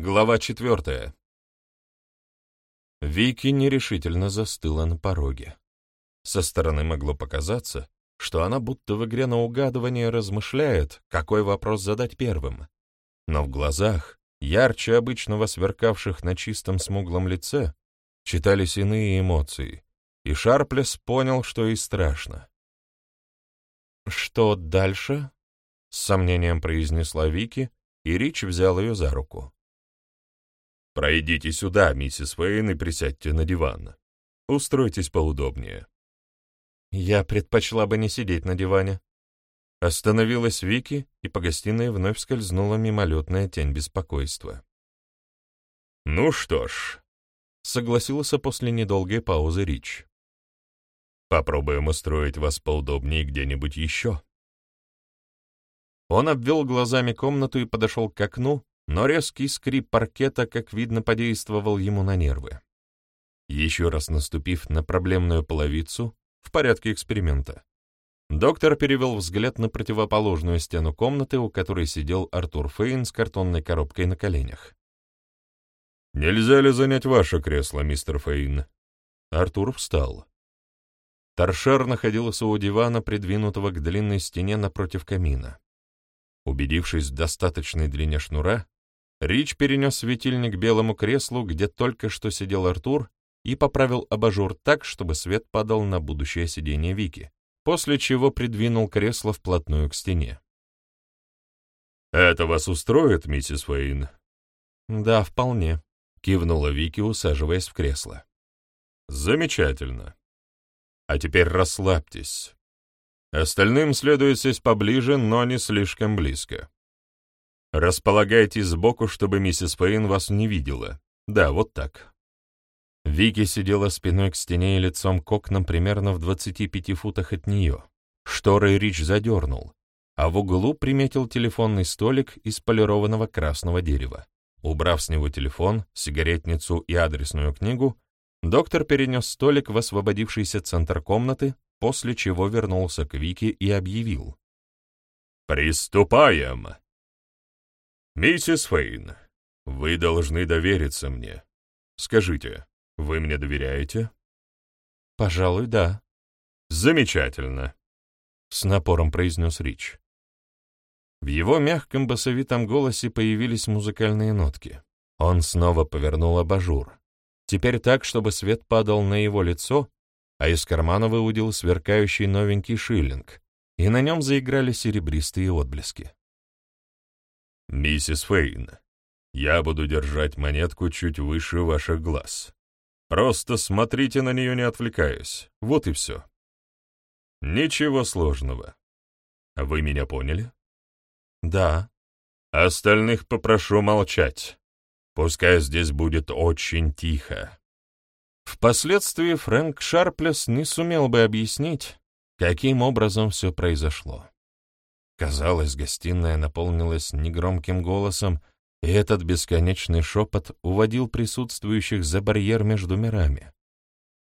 Глава четвертая. Вики нерешительно застыла на пороге. Со стороны могло показаться, что она будто в игре на угадывание размышляет, какой вопрос задать первым. Но в глазах, ярче обычного сверкавших на чистом смуглом лице, читались иные эмоции, и Шарплес понял, что и страшно. «Что дальше?» — с сомнением произнесла Вики, и Рич взял ее за руку. «Пройдите сюда, миссис Фейн, и присядьте на диван. Устройтесь поудобнее». «Я предпочла бы не сидеть на диване». Остановилась Вики, и по гостиной вновь скользнула мимолетная тень беспокойства. «Ну что ж», — согласился после недолгой паузы Рич. «Попробуем устроить вас поудобнее где-нибудь еще». Он обвел глазами комнату и подошел к окну, но резкий скрип паркета, как видно, подействовал ему на нервы. Еще раз наступив на проблемную половицу, в порядке эксперимента, доктор перевел взгляд на противоположную стену комнаты, у которой сидел Артур Фейн с картонной коробкой на коленях. «Нельзя ли занять ваше кресло, мистер Фейн?» Артур встал. Торшер находился у дивана, придвинутого к длинной стене напротив камина. Убедившись в достаточной длине шнура, Рич перенес светильник к белому креслу, где только что сидел Артур, и поправил абажур так, чтобы свет падал на будущее сиденье Вики, после чего придвинул кресло вплотную к стене. «Это вас устроит, миссис Фейн?» «Да, вполне», — кивнула Вики, усаживаясь в кресло. «Замечательно. А теперь расслабьтесь. Остальным следует сесть поближе, но не слишком близко. Располагайтесь сбоку, чтобы миссис Фейн вас не видела. Да, вот так. Вики сидела спиной к стене и лицом к окнам примерно в 25 футах от нее. Шторы Рич задернул, а в углу приметил телефонный столик из полированного красного дерева. Убрав с него телефон, сигаретницу и адресную книгу, доктор перенес столик в освободившийся центр комнаты, после чего вернулся к Вике и объявил. «Приступаем!» «Миссис Фейн, вы должны довериться мне. Скажите, вы мне доверяете?» «Пожалуй, да». «Замечательно», — с напором произнес Рич. В его мягком басовитом голосе появились музыкальные нотки. Он снова повернул абажур. Теперь так, чтобы свет падал на его лицо, а из кармана выудил сверкающий новенький шиллинг, и на нем заиграли серебристые отблески. «Миссис Фейн, я буду держать монетку чуть выше ваших глаз. Просто смотрите на нее, не отвлекаясь. Вот и все. Ничего сложного. Вы меня поняли?» «Да». «Остальных попрошу молчать. Пускай здесь будет очень тихо». Впоследствии Фрэнк Шарплес не сумел бы объяснить, каким образом все произошло. Казалось, гостиная наполнилась негромким голосом, и этот бесконечный шепот уводил присутствующих за барьер между мирами.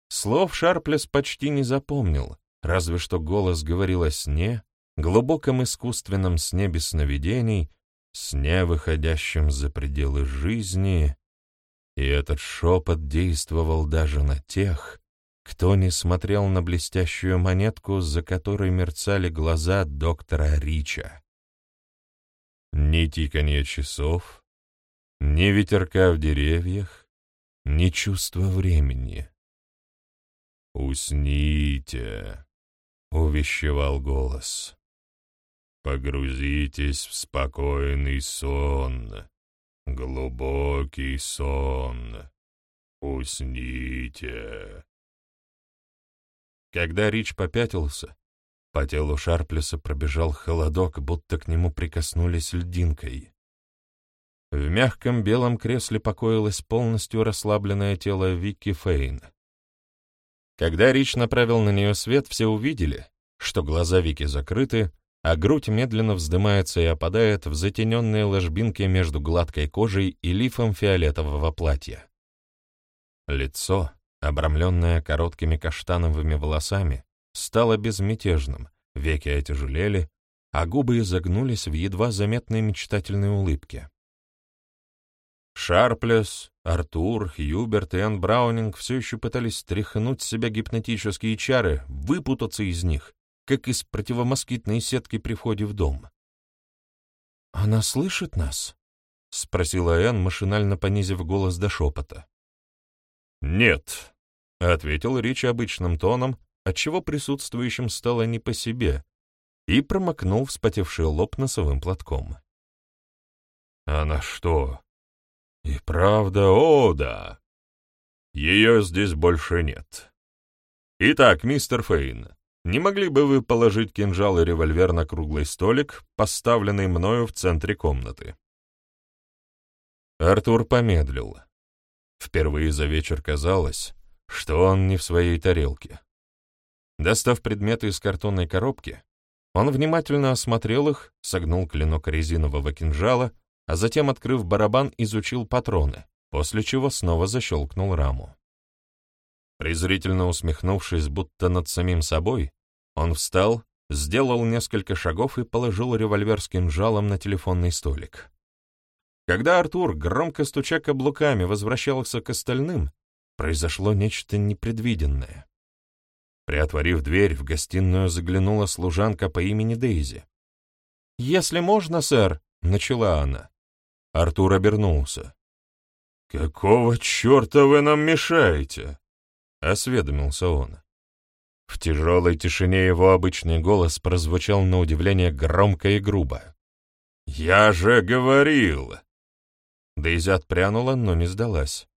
Слов Шарплес почти не запомнил, разве что голос говорил о сне, глубоком искусственном сне без сновидений, сне, выходящем за пределы жизни, и этот шепот действовал даже на тех, кто не смотрел на блестящую монетку, за которой мерцали глаза доктора Рича? Ни тиканье часов, ни ветерка в деревьях, ни чувства времени. «Усните», — увещевал голос. «Погрузитесь в спокойный сон, глубокий сон. Усните». Когда Рич попятился, по телу Шарплеса пробежал холодок, будто к нему прикоснулись льдинкой. В мягком белом кресле покоилось полностью расслабленное тело Вики Фейн. Когда Рич направил на нее свет, все увидели, что глаза Вики закрыты, а грудь медленно вздымается и опадает в затененные ложбинки между гладкой кожей и лифом фиолетового платья. Лицо, обрамленная короткими каштановыми волосами, стала безмятежным, веки отяжелели, а губы изогнулись в едва заметной мечтательной улыбке. Шарплес, Артур, Хьюберт и Энн Браунинг все еще пытались стряхнуть с себя гипнотические чары, выпутаться из них, как из противомоскитной сетки при входе в дом. «Она слышит нас?» — спросила Энн, машинально понизив голос до шепота. «Нет», — ответил Рич обычным тоном, отчего присутствующим стало не по себе, и промокнул вспотевший лоб носовым платком. «Она что? И правда, о да! Ее здесь больше нет. Итак, мистер Фейн, не могли бы вы положить кинжал и револьвер на круглый столик, поставленный мною в центре комнаты?» Артур помедлил. Впервые за вечер казалось, что он не в своей тарелке. Достав предметы из картонной коробки, он внимательно осмотрел их, согнул клинок резинового кинжала, а затем, открыв барабан, изучил патроны, после чего снова защелкнул раму. Презрительно усмехнувшись, будто над самим собой, он встал, сделал несколько шагов и положил револьвер с кинжалом на телефонный столик. Когда Артур, громко стуча каблуками, возвращался к остальным, произошло нечто непредвиденное. Приотворив дверь, в гостиную заглянула служанка по имени Дейзи. «Если можно, сэр», — начала она. Артур обернулся. «Какого черта вы нам мешаете?» — осведомился он. В тяжелой тишине его обычный голос прозвучал на удивление громко и грубо. «Я же говорил!» Дейзи отпрянула, но не сдалась.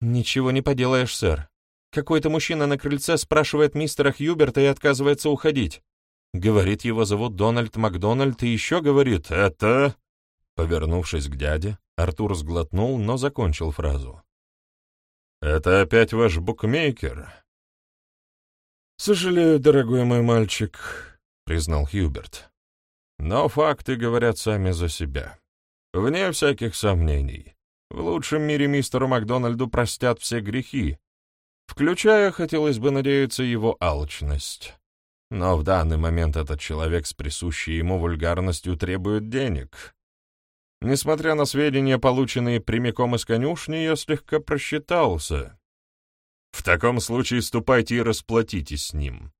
«Ничего не поделаешь, сэр. Какой-то мужчина на крыльце спрашивает мистера Хьюберта и отказывается уходить. Говорит, его зовут Дональд Макдональд, и еще говорит «Это...» Повернувшись к дяде, Артур сглотнул, но закончил фразу. «Это опять ваш букмекер?» «Сожалею, дорогой мой мальчик», — признал Хьюберт. «Но факты говорят сами за себя. Вне всяких сомнений. В лучшем мире мистеру Макдональду простят все грехи, включая, хотелось бы надеяться, его алчность. Но в данный момент этот человек с присущей ему вульгарностью требует денег. Несмотря на сведения, полученные прямиком из конюшни, я слегка просчитался. В таком случае ступайте и расплатитесь с ним.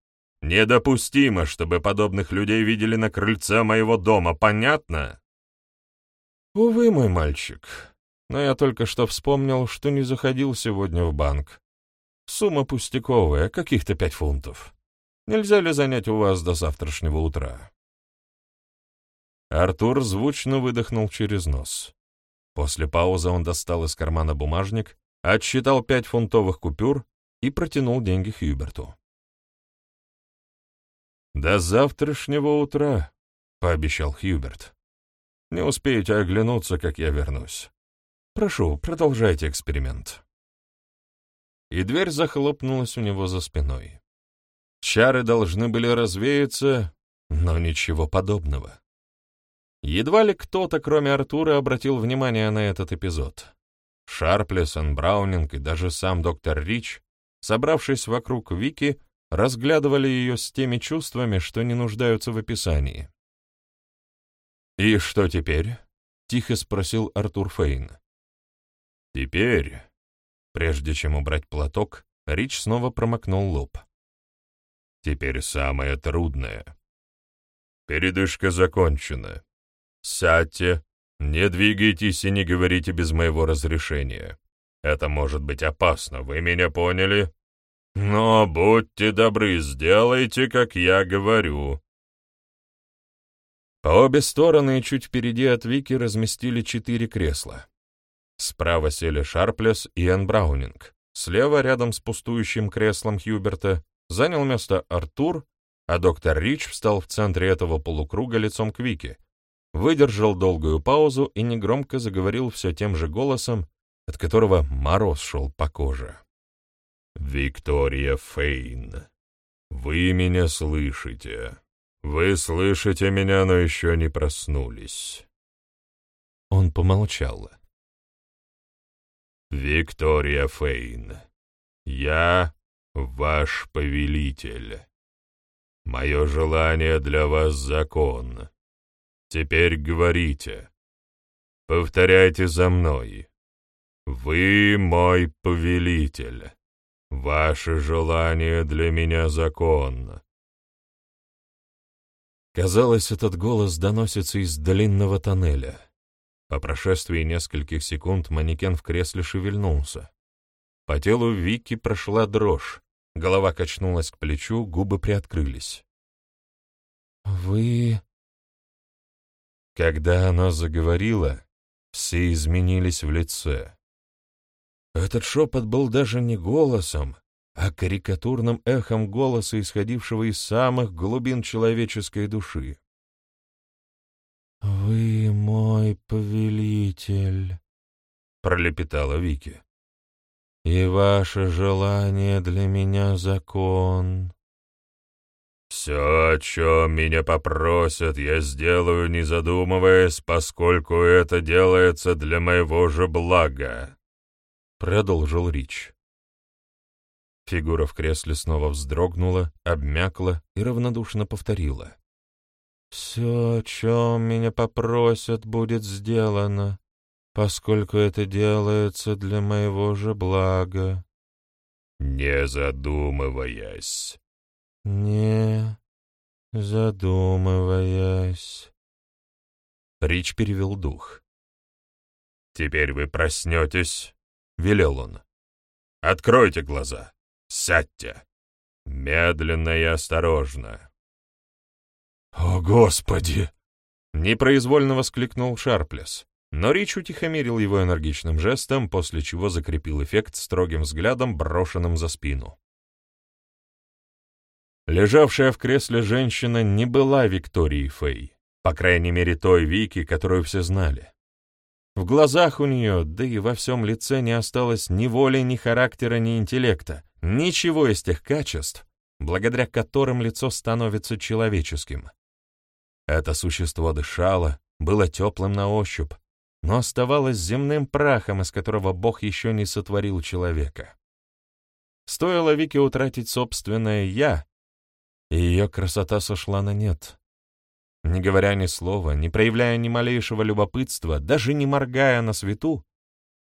Недопустимо, чтобы подобных людей видели на крыльце моего дома, понятно? Увы, мой мальчик, но я только что вспомнил, что не заходил сегодня в банк. Сумма пустяковая, каких-то пять фунтов. Нельзя ли занять у вас до завтрашнего утра?» Артур звучно выдохнул через нос. После паузы он достал из кармана бумажник, отсчитал пять фунтовых купюр и протянул деньги Хьюберту. «До завтрашнего утра», — пообещал Хьюберт. «Не успеете оглянуться, как я вернусь. Прошу, продолжайте эксперимент». И дверь захлопнулась у него за спиной. Чары должны были развеяться, но ничего подобного. Едва ли кто-то, кроме Артура, обратил внимание на этот эпизод. Шарплесон, Браунинг и даже сам доктор Рич, собравшись вокруг Вики, разглядывали ее с теми чувствами, что не нуждаются в описании. «И что теперь?» — тихо спросил Артур Фейн. Теперь, прежде чем убрать платок, Рич снова промокнул лоб. Теперь самое трудное. Передышка закончена. Сядьте, не двигайтесь и не говорите без моего разрешения. Это может быть опасно, вы меня поняли? Но будьте добры, сделайте, как я говорю. По обе стороны и чуть впереди от Вики разместили четыре кресла. Справа сели Шарплес и Энн Браунинг. Слева, рядом с пустующим креслом Хьюберта, занял место Артур, а доктор Рич встал в центре этого полукруга лицом к Вике, выдержал долгую паузу и негромко заговорил все тем же голосом, от которого мороз шел по коже. «Виктория Фейн, вы меня слышите. Вы слышите меня, но еще не проснулись». Он помолчал. Виктория Фейн, я ваш повелитель. Мое желание для вас закон. Теперь говорите, Повторяйте за мной. Вы мой повелитель. Ваше желание для меня законно. Казалось, этот голос доносится из длинного тоннеля. По прошествии нескольких секунд манекен в кресле шевельнулся. По телу Вики прошла дрожь, голова качнулась к плечу, губы приоткрылись. «Вы...» Когда она заговорила, все изменились в лице. Этот шепот был даже не голосом, а карикатурным эхом голоса, исходившего из самых глубин человеческой души. «Вы мой повелитель», — пролепетала Вики. «И ваше желание для меня закон». «Все, о чем меня попросят, я сделаю, не задумываясь, поскольку это делается для моего же блага», — продолжил Рич. Фигура в кресле снова вздрогнула, обмякла и равнодушно повторила. «Все, о чем меня попросят, будет сделано, поскольку это делается для моего же блага». «Не задумываясь». «Не задумываясь». Рич перевел дух. «Теперь вы проснетесь», — велел он. «Откройте глаза». Сядьте. Медленно и осторожно. «О, Господи!» — непроизвольно воскликнул Шарплес, но Рич утихомирил его энергичным жестом, после чего закрепил эффект строгим взглядом, брошенным за спину. Лежавшая в кресле женщина не была Викторией Фэй, по крайней мере той Вики, которую все знали. В глазах у нее, да и во всем лице не осталось ни воли, ни характера, ни интеллекта, Ничего из тех качеств, благодаря которым лицо становится человеческим. Это существо дышало, было теплым на ощупь, но оставалось земным прахом, из которого Бог еще не сотворил человека. Стоило Вике утратить собственное «я», и ее красота сошла на нет. Не говоря ни слова, не проявляя ни малейшего любопытства, даже не моргая на свету,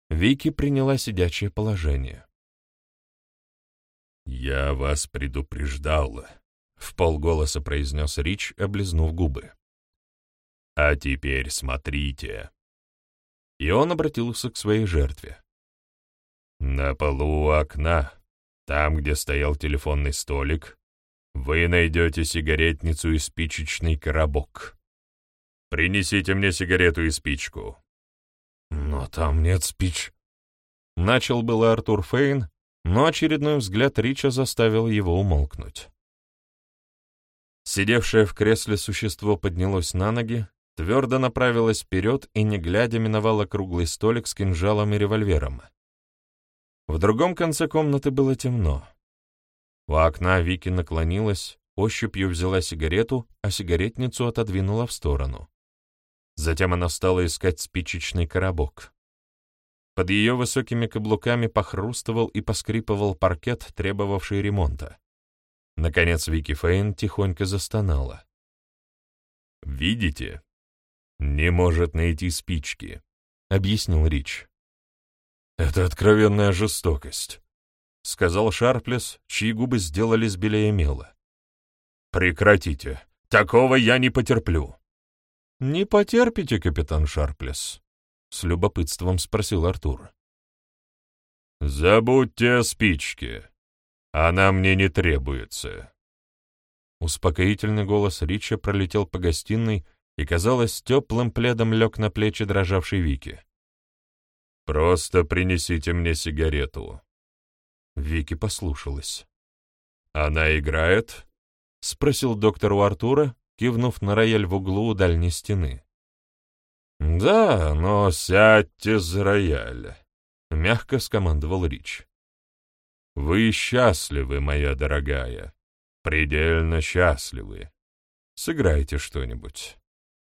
Вики приняла сидячее положение. «Я вас предупреждал», — в полголоса произнес Рич, облизнув губы. «А теперь смотрите». И он обратился к своей жертве. «На полу у окна, там, где стоял телефонный столик, вы найдете сигаретницу и спичечный коробок. Принесите мне сигарету и спичку». «Но там нет спич...» Начал было Артур Фейн, но очередной взгляд Рича заставил его умолкнуть. Сидевшее в кресле существо поднялось на ноги, твердо направилось вперед и, не глядя, миновало круглый столик с кинжалом и револьвером. В другом конце комнаты было темно. У окна Вики наклонилась, ощупью взяла сигарету, а сигаретницу отодвинула в сторону. Затем она стала искать спичечный коробок. Под ее высокими каблуками похрустывал и поскрипывал паркет, требовавший ремонта. Наконец Вики Фейн тихонько застонала. «Видите? Не может найти спички», — объяснил Рич. «Это откровенная жестокость», — сказал Шарплес, чьи губы сделались белее мела. «Прекратите. Такого я не потерплю». «Не потерпите, капитан Шарплес», — с любопытством спросил Артур. «Забудьте о спичке. Она мне не требуется». Успокоительный голос Рича пролетел по гостиной и, казалось, теплым пледом лег на плечи дрожавшей Вики. «Просто принесите мне сигарету». Вики послушалась. «Она играет?» — спросил доктор у Артура, кивнув на рояль в углу у дальней стены. «Да, но сядьте за рояль», — мягко скомандовал Рич. «Вы счастливы, моя дорогая, предельно счастливы. Сыграйте что-нибудь.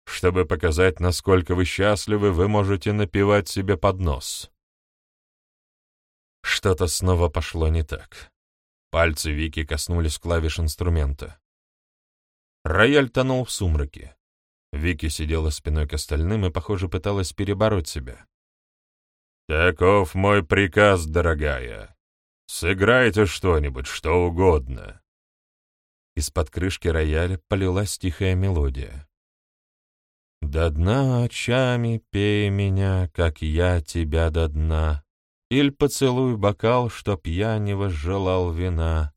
Чтобы показать, насколько вы счастливы, вы можете напевать себе под нос». Что-то снова пошло не так. Пальцы Вики коснулись клавиш инструмента. Рояль тонул в сумраке. Вики сидела спиной к остальным и, похоже, пыталась перебороть себя. «Таков мой приказ, дорогая. Сыграйте что-нибудь, что угодно». Из-под крышки рояля полилась тихая мелодия. «До дна очами пей меня, как я тебя до дна, Иль поцелуй бокал, чтоб я не возжелал вина.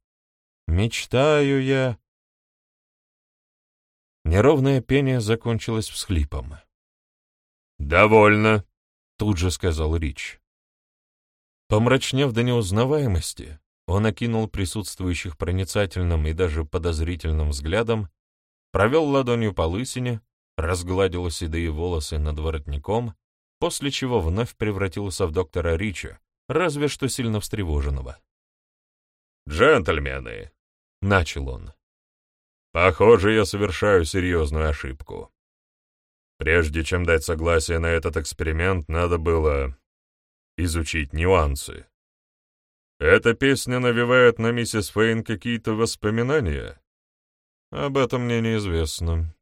Мечтаю я...» Неровное пение закончилось всхлипом. «Довольно», — тут же сказал Рич. Помрачнев до неузнаваемости, он окинул присутствующих проницательным и даже подозрительным взглядом, провел ладонью по лысине, разгладил седые волосы над воротником, после чего вновь превратился в доктора Рича, разве что сильно встревоженного. «Джентльмены», — начал он, Похоже, я совершаю серьезную ошибку. Прежде чем дать согласие на этот эксперимент, надо было изучить нюансы. Эта песня навевает на миссис Фейн какие-то воспоминания? Об этом мне неизвестно.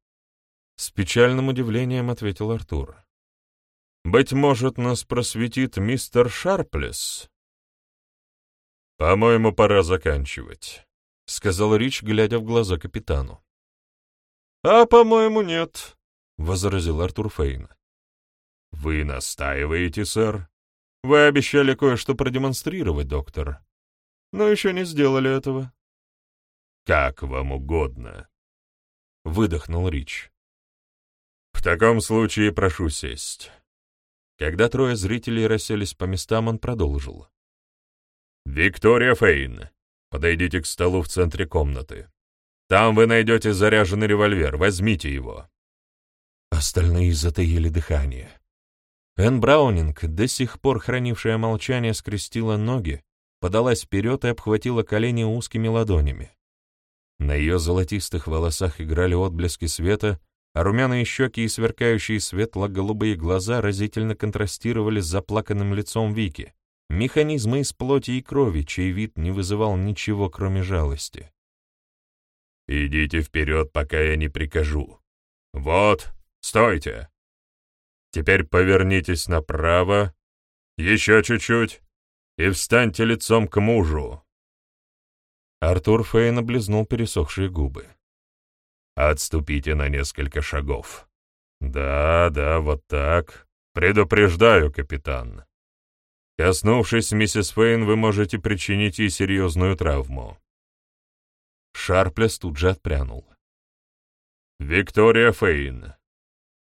С печальным удивлением ответил Артур. Быть может, нас просветит мистер Шарплес? По-моему, пора заканчивать. — сказал Рич, глядя в глаза капитану. «А, по-моему, нет», — возразил Артур Фейн. «Вы настаиваете, сэр?» «Вы обещали кое-что продемонстрировать, доктор, но еще не сделали этого». «Как вам угодно», — выдохнул Рич. «В таком случае прошу сесть». Когда трое зрителей расселись по местам, он продолжил. «Виктория Фейн, Подойдите к столу в центре комнаты. Там вы найдете заряженный револьвер, возьмите его». Остальные затаили дыхание. Энн Браунинг, до сих пор хранившая молчание, скрестила ноги, подалась вперед и обхватила колени узкими ладонями. На ее золотистых волосах играли отблески света, а румяные щеки и сверкающие светло-голубые глаза разительно контрастировали с заплаканным лицом Вики, Механизмы из плоти и крови, чей вид не вызывал ничего, кроме жалости. «Идите вперед, пока я не прикажу. Вот, стойте. Теперь повернитесь направо, еще чуть-чуть, и встаньте лицом к мужу». Артур Фейн облизнул пересохшие губы. «Отступите на несколько шагов. Да, да, вот так. Предупреждаю, капитан. Коснувшись миссис Фейн, вы можете причинить ей серьезную травму. Шарплес тут же отпрянул. «Виктория Фейн,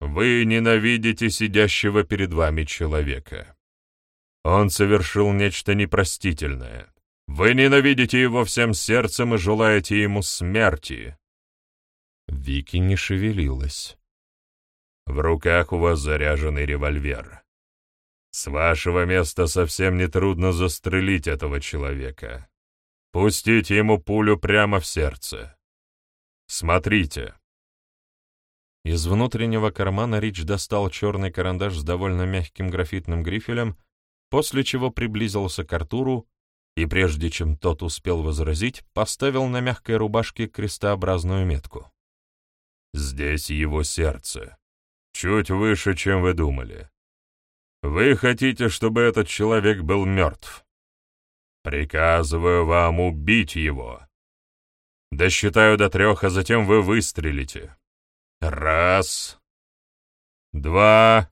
вы ненавидите сидящего перед вами человека. Он совершил нечто непростительное. Вы ненавидите его всем сердцем и желаете ему смерти». Вики не шевелилась. «В руках у вас заряженный револьвер. С вашего места совсем нетрудно застрелить этого человека. Пустите ему пулю прямо в сердце. Смотрите. Из внутреннего кармана Рич достал черный карандаш с довольно мягким графитным грифелем, после чего приблизился к Артуру и, прежде чем тот успел возразить, поставил на мягкой рубашке крестообразную метку. «Здесь его сердце. Чуть выше, чем вы думали. Вы хотите, чтобы этот человек был мертв? Приказываю вам убить его. Досчитаю до трех, а затем вы выстрелите. Раз. Два.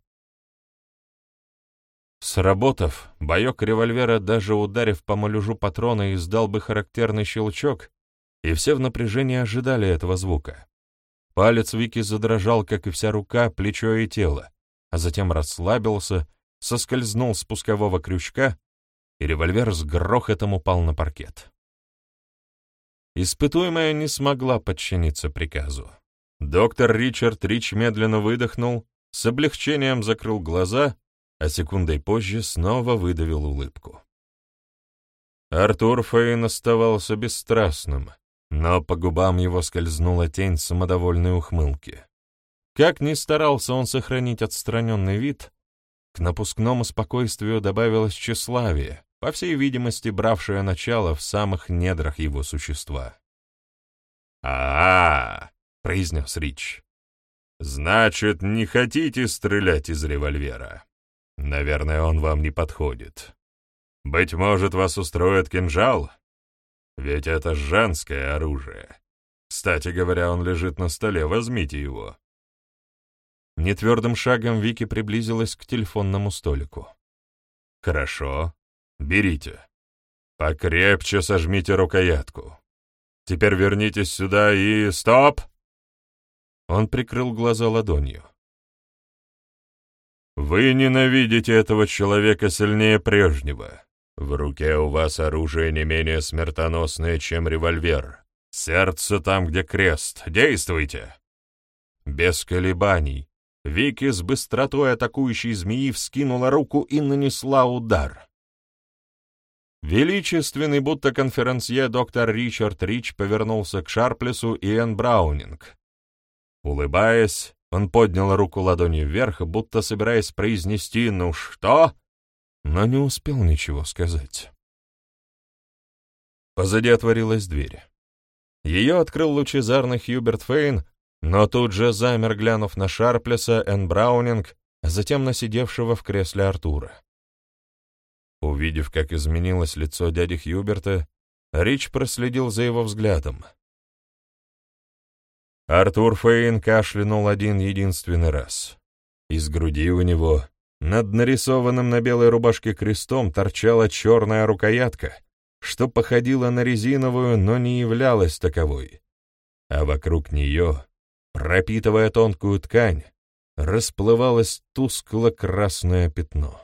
Сработав, боек револьвера, даже ударив по малюжу патрона, издал бы характерный щелчок, и все в напряжении ожидали этого звука. Палец Вики задрожал, как и вся рука, плечо и тело, а затем расслабился, соскользнул с пускового крючка, и револьвер с грохотом упал на паркет. Испытуемая не смогла подчиниться приказу. Доктор Ричард Рич медленно выдохнул, с облегчением закрыл глаза, а секундой позже снова выдавил улыбку. Артур Фейн оставался бесстрастным, но по губам его скользнула тень самодовольной ухмылки. Как ни старался он сохранить отстраненный вид, к напускному спокойствию добавилось тщеславие, по всей видимости, бравшее начало в самых недрах его существа. а, -а, -а произнес Рич. Значит, не хотите стрелять из револьвера? Наверное, он вам не подходит. Быть может, вас устроит кинжал? Ведь это женское оружие. Кстати говоря, он лежит на столе, возьмите его. Нетвердым шагом Вики приблизилась к телефонному столику. «Хорошо. Берите. Покрепче сожмите рукоятку. Теперь вернитесь сюда и... Стоп!» Он прикрыл глаза ладонью. «Вы ненавидите этого человека сильнее прежнего. В руке у вас оружие не менее смертоносное, чем револьвер. Сердце там, где крест. Действуйте!» Без колебаний Вики с быстротой атакующей змеи вскинула руку и нанесла удар. Величественный, будто конферансье доктор Ричард Рич повернулся к Шарплесу и Энн Браунинг, Улыбаясь, он поднял руку ладонью вверх, будто собираясь произнести «ну что?», но не успел ничего сказать. Позади отворилась дверь. Ее открыл лучезарный Хьюберт Фейн, но тут же замер, глянув на Шарплеса, Энн Браунинг, а затем на сидевшего в кресле Артура. Увидев, как изменилось лицо дяди Хьюберта, Рич проследил за его взглядом — Артур Фейн кашлянул один единственный раз. Из груди у него, над нарисованным на белой рубашке крестом, торчала черная рукоятка, что походила на резиновую, но не являлась таковой. А вокруг нее, пропитывая тонкую ткань, расплывалось тускло-красное пятно.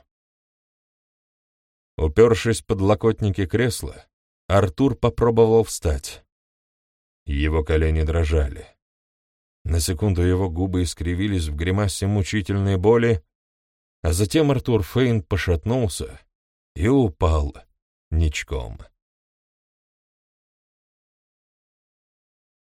Упершись под локотники кресла, Артур попробовал встать. Его колени дрожали. На секунду его губы искривились в гримасе мучительной боли, а затем Артур Фейн пошатнулся и упал ничком.